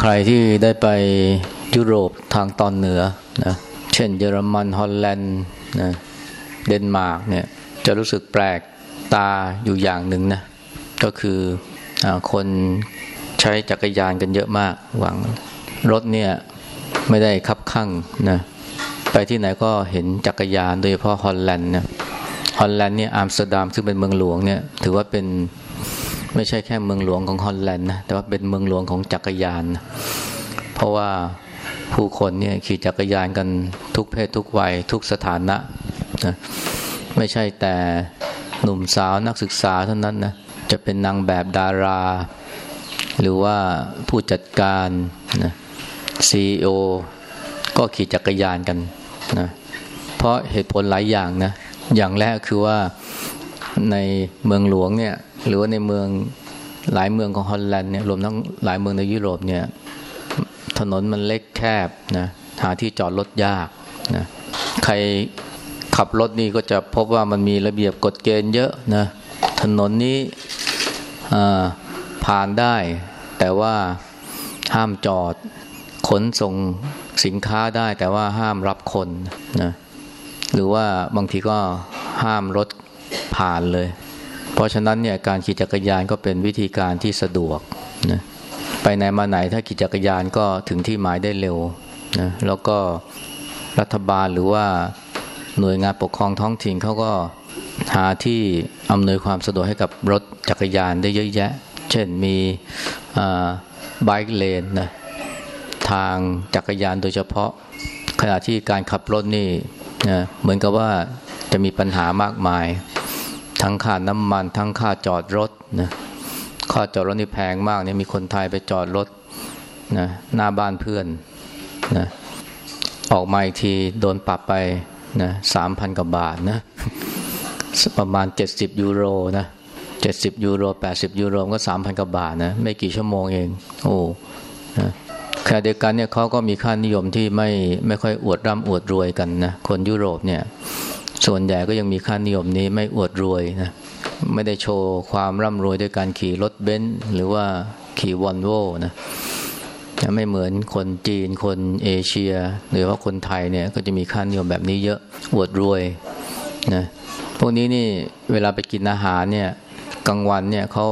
ใครที่ได้ไปยุโรปทางตอนเหนือนะเช่นเยอรมันฮอลแลนด์นะเดนมาร์กเนี่ยจะรู้สึกแปลกตาอยู่อย่างหนึ่งนะก็คืออคนใช้จักรยานกันเยอะมากหวังรถเนี่ยไม่ได้คับคั่งนะไปที่ไหนก็เห็นจักรยานโดยเฉพาะฮอลแลนด์เนี่ยฮอลแลนด์เนี่ยอัมสเตอร์ดัมซึ่งเป็นเมืองหลวงเนี่ยถือว่าเป็น ไม่ใช่แค่เมืองหลวงของฮอลแลนด์นะแต่ว่าเป็นเมืองหลวงของจักรยานนะเพราะว่าผู้คนเนี่ยขี่จักรยานกันทุกเพศทุกวัยทุกสถานะนะไม่ใช่แต่หนุ่มสาวนักศึกษาเท่านั้นนะจะเป็นนางแบบดารา หรือว่าผู้จัดการนะซีอก็ขี่จักรยานกันนะเพราะเหตุผลหลายอย่างนะอย่างแรกคือว่าในเมืองหลวงเนี่ย หรือว่าในเมืองหลายเมืองของฮอลแลนด์เนี่ยรวมทั้งหลายเมืองในยุโรปเนี่ยถนนมันเล็กแคบนะหาที่จอดรถยากนะใครขับรถนี่ก็จะพบว่ามันมีระเบียบกฎเกณฑ์เยอะนะถนนนี้ผ่านได้ แต่ว่าห้ามจอดขนส่งสินค้าได้ แต่ว่าห้ามรับคนนะหรือว่าบางทีก็ห้ามรถผ่านเลย เพราะฉะนั้นเนี่ยการขี่จักรยานก็เป็นวิธีการที่สะดวกนะไปไหนมาไหนถ้าขี่จักรยานก็ถึงที่หมายได้เร็วนะแล้วก็รัฐบาลหรือว่าหน่วยงานปกครองท้องถิ่นเขาก็หาที่อำนวยความสะดวกให้กับรถจักรยานได้เยอะแยะ เช่นมีบค์เลนนะทางจักรยานโดยเฉพาะขณะที่การขับรถนี่นะเหมือนกับว่าจะมีปัญหามากมาย ทั้งค่าน้ำมัน ทั้งค่าจอดรถนะค่าจอดรถนี่แพงมากเนี่ยมีคนไทยไปจอดรถนะหน้าบ้านเพื่อนนะออกมาอีกทีโดนปรับไปนะสามพันกว่าบาทนะประมาณเจ็ดสิบยูโรนะเจ็ดสิบยูโรแปดสิบยูโรก็สามพันกว่าบาทนะไม่กี่ชั่วโมงเองโอ้นะขณะเดียวกันเนี่ยเขาก็มีค่านิยมที่ไม่ไม่ค่อยอวดร่ำอวดรวยกันนะคนยุโรปเนี่ย ส่วนใหญ่ก็ยังมีค่านิยมนี้ไม่อวดรวยนะไม่ได้โชว์ความร่ำรวยด้วยการขี่รถเบนซ์หรือว่าขี่วอลโว่นะไม่เหมือนคนจีนคนเอเชีย หรือว่าคนไทยเนี่ยก็จะมีค่านิยมแบบนี้เยอะอวดรวยนะพวกนี้นี่เวลาไปกินอาหารเนี่ยกลางวันเนี่ยเขา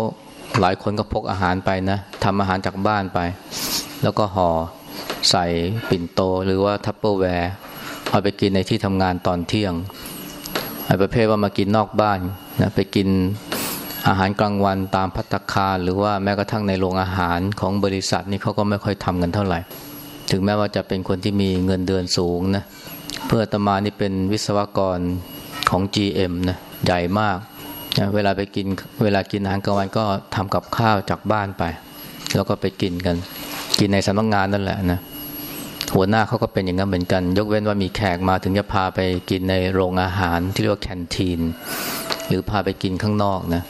หลายคนก็พกอาหารไปนะทำอาหารจากบ้านไป แล้วก็ห่อใส่ปิ่นโตหรือว่า Tupperware เอาไปกินในที่ทำงานตอนเที่ยง ประเภทว่ามากินนอกบ้านนะไปกินอาหารกลางวันตามภัตตาคารหรือว่าแม้กระทั่งในโรงอาหารของบริษัทนี่เขาก็ไม่ค่อยทำกันเท่าไหร่ ถึงแม้ว่าจะเป็นคนที่มีเงินเดือนสูงนะเพื่อตมานี่เป็นวิศวกรของ GM นะใหญ่มากนะเวลาไปกินเวลากินอาหารกลางวันก็ทำกับข้าวจากบ้านไป แล้วก็ไปกินกัน กินในสำนักงงานนั่นแหละนะ หัวหน้าเขาก็เป็นอย่างนั้นเหมือนกัน ยกเว้นว่ามีแขกมาถึงจะพาไปกินในโรงอาหารที่เรียกว่าแคนทีน หรือพาไปกินข้างนอกนะ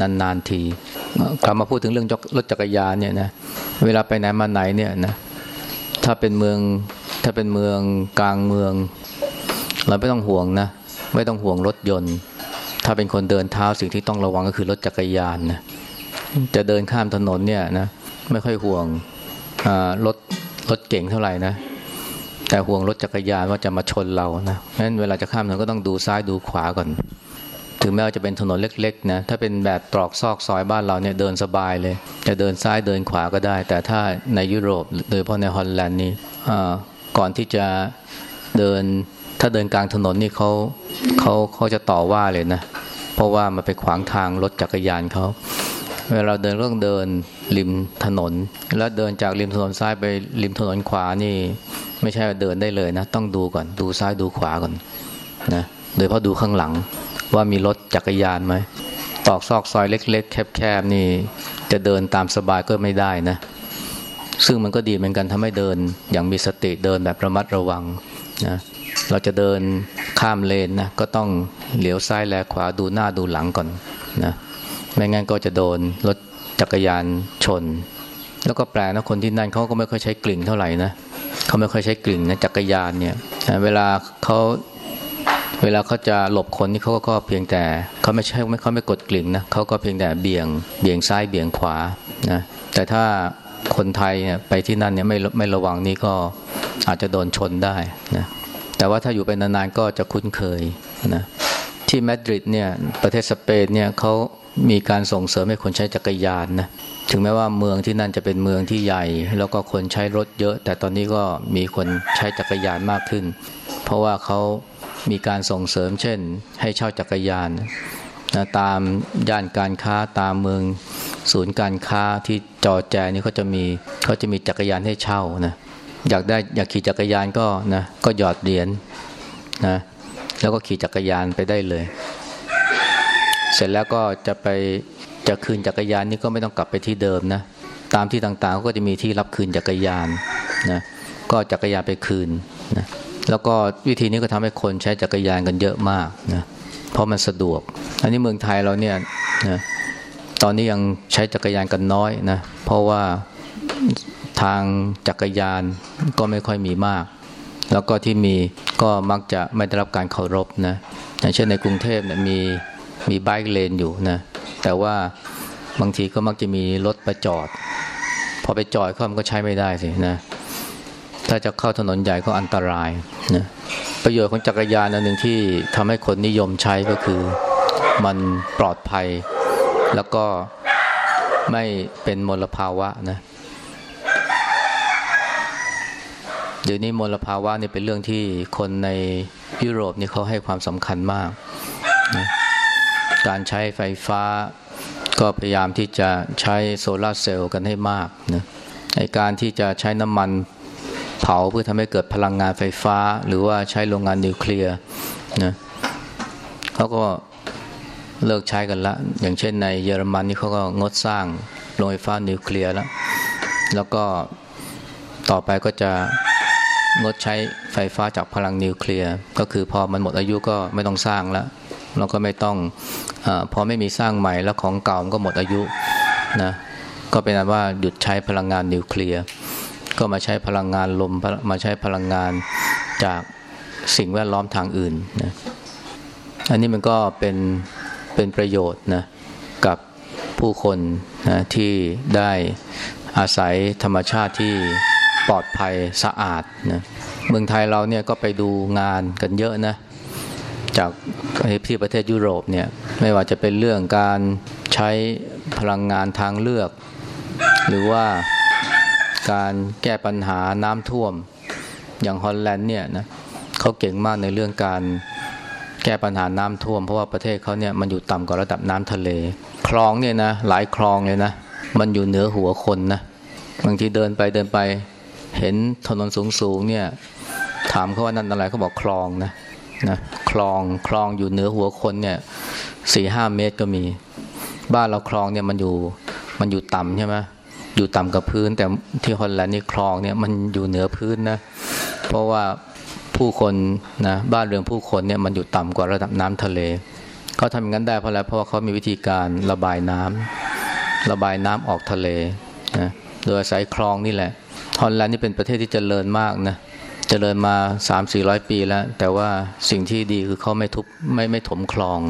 นานๆทีกลับมาพูดถึงเรื่องรถจักรยานเนี่ยนะเวลาไปไหนมาไหนเนี่ยนะถ้าเป็นเมืองถ้าเป็นเมืองกลางเมือง เราไม่ต้องห่วงนะไม่ต้องห่วงรถยนต์ ถ้าเป็นคนเดินเท้าสิ่งที่ต้องระวังก็คือรถจักรยานนะจะเดินข้ามถนนเนี่ยนะไม่ค่อยห่วงรถ รถเก่งเท่าไหร่นะ แต่ห่วงรถจักรยานว่าจะมาชนเรานะเพราะฉะนั้นเวลาจะข้ามถนนก็ต้องดูซ้ายดูขวาก่อน ถึงแม้ว่าจะเป็นถนนเล็กๆนะถ้าเป็นแบบตรอกซอกซอยบ้านเราเนี่ยเดินสบายเลย จะเดินซ้ายเดินขวาก็ได้ แต่ถ้าในยุโรปโดยเฉพาะในฮอลแลนด์นี่ก่อนที่จะเดินถ้าเดินกลางถนนนี่เขาเขาเขาจะต่อว่าเลยนะ เพราะว่ามันไปขวางทางรถจักรยานเขา เวลาเดินเรื่องเดินริมถนน แล้วเดินจากริมถนนซ้ายไปริมถนนขวานี่ ไม่ใช่เดินได้เลยนะ ต้องดูก่อนดูซ้ายดูขวาก่อนนะโดยเพราะดูข้างหลังว่ามีรถจักรยานไหมตอกซอกซอยเล็ก ๆ แคบๆนี่ จะเดินตามสบายก็ไม่ได้นะ ซึ่งมันก็ดีเหมือนกันทำให้เดินอย่างมีสติเดินแบบระมัดระวังนะเราจะเดินข้ามเลนนะก็ต้องเหลียวซ้ายแลขวาดูหน้าดูหลังก่อนนะ ไม่งั้นก็จะโดนรถจักรยานชน แล้วก็แปลนะคนที่นั่นเขาก็ไม่ค่อยใช้กลิ่งเท่าไหร่นะเขาไม่ค่อยใช้กลิ่งนะจักรยานเนี่ยเวลาเขาเวลาเขาจะหลบคนนี่เขาก็เพียงแต่เขาไม่ใช่ไม่เขาไม่กดกลิ่งนะเขาก็เพียงแต่เบี่ยงเบี่ยงซ้ายเบี่ยงขวานะแต่ถ้าคนไทยเนี่ยไปที่นั่นเนี่ยไม่ไม่ระวังนี่ก็อาจจะโดนชนได้นะแต่ว่าถ้าอยู่ไปนานๆก็จะคุ้นเคยนะ ที่มาดริดเนี่ยประเทศสเปนเนี่ยเขามีการส่งเสริมให้คนใช้จักรยานนะถึงแม้ว่าเมืองที่นั่นจะเป็นเมืองที่ใหญ่ แล้วก็คนใช้รถเยอะ แต่ตอนนี้ก็มีคนใช้จักรยานมากขึ้น เพราะว่าเขามีการส่งเสริมเช่น ให้เช่าจักรยานนะตามย่านการค้าตามเมืองศูนย์การค้าที่จอแจนี่เขาจะมีเขาจะมีจักรยานให้เช่านะอยากได้อยากขี่จักรยานก็นะก็หยอดเหรียญนะ แล้วก็ขี่จักรยานไปได้เลย เสร็จแล้วก็จะไปจะคืนจักรยานนี่ก็ไม่ต้องกลับไปที่เดิมนะตามที่ต่างๆก็จะมีที่รับคืนจักรยานนะก็จักรยานไปคืนนะแล้วก็วิธีนี้ก็ทำให้คนใช้จักรยานกันเยอะมากนะเพราะมันสะดวก อันนี้เมืองไทยเราเนี่ยนะตอนนี้ยังใช้จักรยานกันน้อยนะเพราะว่าทางจักรยานก็ไม่ค่อยมีมาก แล้วก็ที่มีก็มักจะไม่ได้รับการเคารพนะอย่างเช่นในกรุงเทพเนี่ยมีมีไบค์เลนอยู่นะแต่ว่าบางทีก็มักจะมีรถประจอด พอไปจอดเขามันก็ใช้ไม่ได้สินะถ้าจะเข้าถนนใหญ่ก็อันตรายนะประโยชน์ของจักรยานอันหนึ่งที่ทำให้คนนิยมใช้ก็คือมันปลอดภัย แล้วก็ไม่เป็นมลภาวะนะ เดี๋ยวนี้มลภาวะนี่เป็นเรื่องที่คนในยุโรปนี่เขาให้ความสำคัญมากนะการใช้ไฟฟ้าก็พยายามที่จะใช้โซลาร์เซลล์กันให้มากนะในการที่จะใช้น้ำมันเผาเพื่อทำให้เกิดพลังงานไฟฟ้า หรือว่าใช้โรงงานนิวเคลียร์นะเขาก็เลิกใช้กันละ อย่างเช่นในเยอรมันนี่เขาก็งดสร้างโรงไฟฟ้านิวเคลียร์แล้ว แล้วก็ต่อไปก็จะ งดใช้ไฟฟ้าจากพลังนิวเคลียร์ ก็คือพอมันหมดอายุก็ไม่ต้องสร้างแล้วแล้วก็ไม่ต้องอพอไม่มีสร้างใหม่แล้วของเก่ามันก็หมดอายุนะก็เป็นนั้นว่าหยุดใช้พลังงานนิวเคลียร์ ก็มาใช้พลังงานลมมาใช้พลังงานจากสิ่งแวดล้อมทางอื่นนะอันนี้มันก็เป็นเป็นประโยชน์นะกับผู้คนนะที่ได้อาศัยธรรมชาติที่ ปลอดภัยสะอาดนะเมืองไทยเราเนี่ยก็ไปดูงานกันเยอะนะ จากที่ประเทศยุโรปเนี่ยไม่ว่าจะเป็นเรื่องการใช้พลังงานทางเลือก หรือว่าการแก้ปัญหาน้ำท่วมอย่างฮอลแลนด์เนี่ยนะเขาเก่งมากในเรื่องการแก้ปัญหาน้ำท่วม เพราะว่าประเทศเขาเนี่ยมันอยู่ต่ำกว่าระดับน้ำทะเล คลองเนี่ยนะหลายคลองเลยนะ มันอยู่เหนือหัวคนนะบางทีเดินไปเดินไป เห็นถนนสูงๆเนี่ย ถามเขาว่านั่นอะไรเขาบอกคลองนะนะคลองคลองอยู่เหนือหัวคนเนี่ยสี่ห้าเมตรก็มี บ้านเราคลองเนี่ยมันอยู่มันอยู่ต่ำใช่ไหมอยู่ต่ำกับพื้น แต่ที่ฮอลแลนด์นี่คลองเนี่ยมันอยู่เหนือพื้นนะเพราะว่าผู้คนนะบ้านเรือนผู้คนเนี่ยมันอยู่ต่ำกว่าระดับน้ำทะเลเขาทำอย่างนั้นได้เพราะอะไรเพราะว่าเขามีวิธีการระบายน้ำระบายน้ำออกทะเลนะโดยอาศัยคลองนี่แหละ ฮอลแลนด์นี่เป็นประเทศที่เจริญมากนะเจริญมา 3 4 0 0 ปีแล้ว แต่ว่าสิ่งที่ดีคือเขาไม่ทุบไม่ไม่ถมคลอง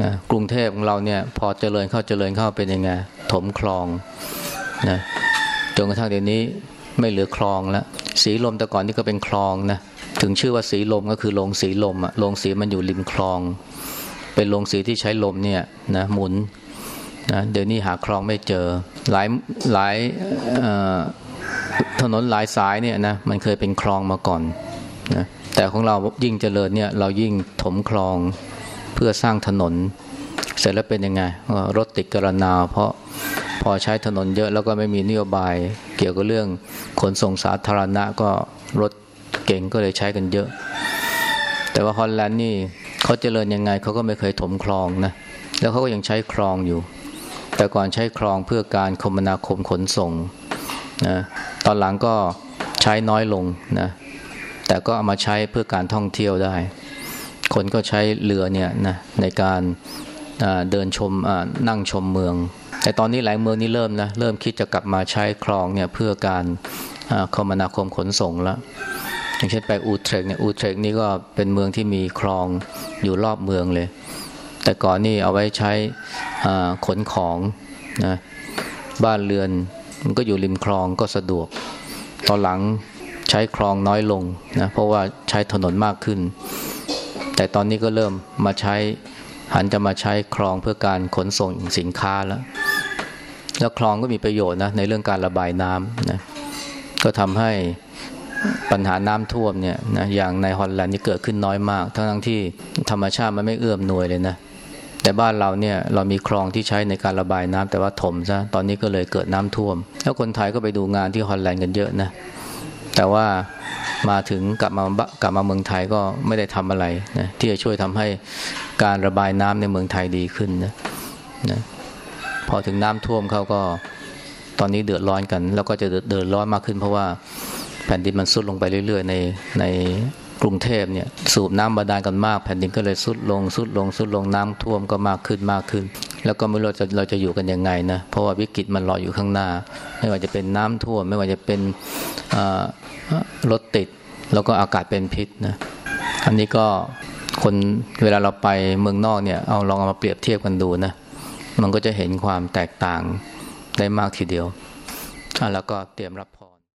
นะกรุงเทพของเราเนี่ยพอเจริญเข้าเจริญเข้าเป็นยังไงถมคลองนะจนกระทั่งเดี๋ยวนี้ไม่เหลือคลองแล้วสีลมแต่ก่อนนี่ก็เป็นคลองนะถึงชื่อว่าสีลมก็คือโรงสีลมอะโรงสีมันอยู่ริมคลอง เป็นโรงสีที่ใช้ลมเนี่ยนะหมุนนะเดี๋ยวนี้หาคลองไม่เจอหลายหลาย ถนนหลายสายเนี่ยนะมันเคยเป็นคลองมาก่อนนะแต่ของเรายิ่งเจริญเนี่ยเรายิ่งถมคลองเพื่อสร้างถนน เสร็จแล้วเป็นยังไงรถติดกระนาเพราะพอใช้ถนนเยอะแล้วก็ไม่มีนโยบายเกี่ยวกับเรื่องขนส่งสาธารณะก็รถเก่งก็เลยใช้กันเยอะ แต่ว่าฮอลแลนด์นี่เขาเจริญยังไงเขาก็ไม่เคยถมคลองนะแล้วเขาก็ยังใช้คลองอยู่ แต่ก่อนใช้คลองเพื่อการคมนาคมขนส่งนะ ตอนหลังก็ใช้น้อยลงนะ แต่ก็เอามาใช้เพื่อการท่องเที่ยวได้ คนก็ใช้เรือเนี่ยนะในการเดินชมนั่งชมเมือง แต่ตอนนี้หลายเมืองนี่เริ่มนะเริ่มคิดจะกลับมาใช้คลองเนี่ยเพื่อการคมนาคมขนส่งแล้วอย่างเช่นไปอูเทรกเนี่ยอูเทรกนี่ก็เป็นเมืองที่มีคลองอยู่รอบเมืองเลย แต่ก่อนนี่เอาไว้ใช้ขนของนะบ้านเรือน มันก็อยู่ริมคลองก็สะดวก ตอนหลังใช้คลองน้อยลงนะเพราะว่าใช้ถนนมากขึ้น แต่ตอนนี้ก็เริ่มมาใช้หันจะมาใช้คลองเพื่อการขนส่งสินค้าแล้ว แล้วคลองก็มีประโยชน์นะในเรื่องการระบายน้ำนะก็ทำให้ปัญหาน้ำท่วมเนี่ยนะอย่างในฮอลแลนด์นี่เกิดขึ้นน้อยมาก ทั้งที่ธรรมชาติมันไม่เอื้อมหน่วยเลยนะ แต่บ้านเราเนี่ยเรามีคลองที่ใช้ในการระบายน้ำแต่ว่าถมซะตอนนี้ก็เลยเกิดน้ำท่วม แล้วคนไทยก็ไปดูงานที่ฮอลแลนด์กันเยอะนะแต่ว่ามาถึงกลับมากลับมาเมืองไทยก็ไม่ได้ทำอะไรนะที่จะช่วยทำให้การระบายน้ำในเมืองไทยดีขึ้นนะนะพอถึงน้ำท่วมเขาก็ตอนนี้เดือดร้อนกัน แล้วก็จะเดือดร้อนมากขึ้น เพราะว่าแผ่นดินมันซุดลงไปเรื่อย ๆ ในใน กรุงเทพเนี่ยสูบน้ำบาดาลกันมาก แผ่นดินก็เลยซุดลงซุดลงซุดลงน้ำท่วมก็มากขึ้นมากขึ้น แล้วก็ไม่รู้จะเราจะอยู่กันยังไงนะเพราะว่าวิกฤตมันรออยู่ข้างหน้า ไม่ว่าจะเป็นน้ำท่วม ไม่ว่าจะเป็นรถติด แล้วก็อากาศเป็นพิษนะอันนี้ก็คนเวลาเราไปเมืองนอกเนี่ยเอาลองเอามาเปรียบเทียบกันดูนะมันก็จะเห็นความแตกต่างได้มากทีเดียวแล้วก็เตรียมรับ